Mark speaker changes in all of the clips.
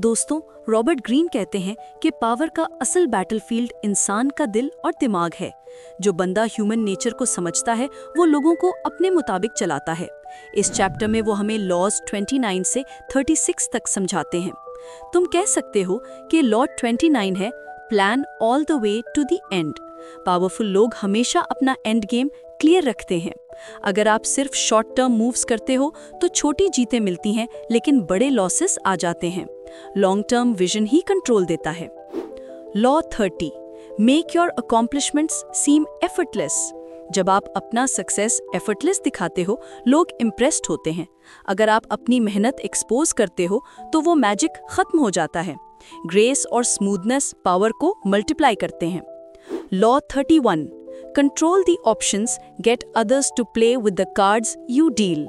Speaker 1: दोस्तों, Robert Greene कहते हैं कि पावर का असल बैटलफील्ड इंसान का दिल और दिमाग है। जो बंदा ह्यूमन नेचर को समझता है, वो लोगों को अपने मुताबिक चलाता है। इस चैप्टर में वो हमें लॉज 29 से 36 तक समझाते हैं। तुम कह सकते हो कि लॉ 29 है plan all the way to the end powerful लोग हमेशा अपना एंड गेम क्लियर रखते हैं। अगर आप सिर्फ़ शॉर्ट टर्म मूव्स करते हो तो छोटी जीतें मिलती हैं, लेकिन बड़े लॉसेस आ जाते हैं। लॉन्ग टर्म विजन ही कंट्रोल देता है। Law thirty make your accomplishments seem effortless जब आप अपना सक्सेस एफर्टलेस दिखाते हो, लोग इम्प्रेस्ड होते हैं। अगर आप अपनी मेहनत एक्सपोज करते हो तो वो मैजिक खत्म हो जाता है। ग्रेस और स्मूदनेस पावर को मल्टीप्लाई करते हैं। Law thirty one control the options get others to play with the cards you deal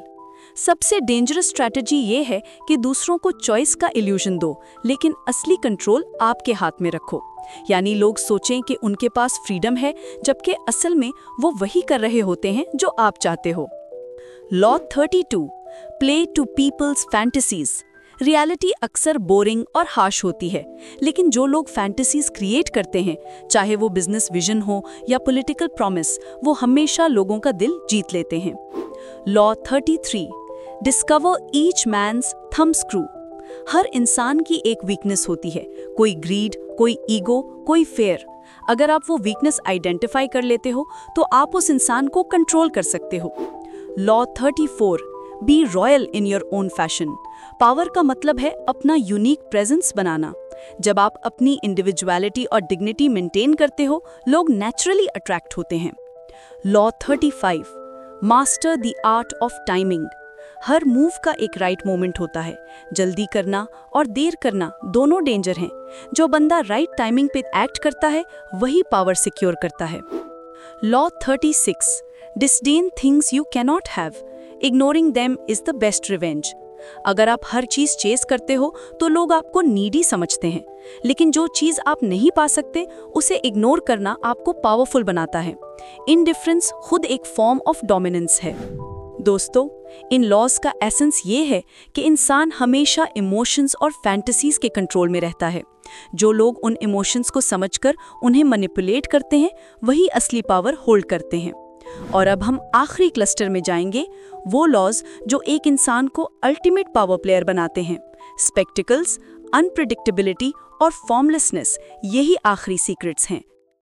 Speaker 1: सबसे डेंजरस स्ट्रैटेजी ये है कि दूसरों को चॉइस का इल्यूजन दो, लेकिन असली कंट्रोल आपके हाथ में रखो। यानी लोग सोचें कि उनके पास फ्रीडम है, जबकि असल में वो वही कर रहे होते हैं जो आप चाहते हो। Law 32 play to people's fantasies reality अक्सर बोरिंग और हार्श होती है, लेकिन जो लोग फैंटेसीज क्रिएट करते हैं, चाहे वो बिज़नेस विजन हो या पॉलिटिकल प्रॉमिस वो हमेशा लोगों का दिल जीत लेते हैं। Law 33 discover each man's thumbscrew हर इंसान की एक वीकनेस होती है। कोई ग्रीड कोई ईगो कोई फेयर अगर आप वो वीकनेस आइडेंटिफाई कर लेते हो तो आप उस इंसान को कंट्रोल कर सकते हो। Law 34 be royal in your own fashion power का मतलब है अपना यूनिक प्रेजेंस बनाना। जब आप अपनी इंडिविजुअलिटी और डिग्निटी मेंटेन करते हो, लोग नेचुरली अट्रैक्ट होते हैं। Law 35 master the art of timing her move का एक राइट मोमेंट होता है। जल्दी करना और देर करना दोनों डेंजर हैं। जो बंदा राइट टाइमिंग पे एक्ट करता है, वही पावर सिक्योर करता है। Law 36 disdain things you cannot have ignoring them is the best revenge अगर आप हर चीज़ चेस करते हो तो लोग आपको नीडी समझते हैं। लेकिन जो चीज़ आप नहीं पा सकते, उसे इग्नोर करना आपको पावरफुल बनाता है। इनडिफरेंस खुद एक फॉर्म ऑफ़ डोमिनेंस है। दोस्तों, इन लॉज का एसेंस ये है कि इंसान हमेशा इमोशंस और फैंटसीज के कंट्रोल में रहता है। जो लोग उन इमोशंस को समझकर उन्हें मैनिपुलेट करते हैं, वही असली पावर होल्ड करते हैं। और अब हम आखिरी क्लस्टर में जाएँगे, वो लॉज जो एक इंसान को अल्टीमेट पावर प्लेयर बनाते हैं। स्पेक्टिकल्स अनप्रिडिक्टेबिलिटी और फॉर्मलेसनेस यही आखिरी सीक्रेट्स हैं।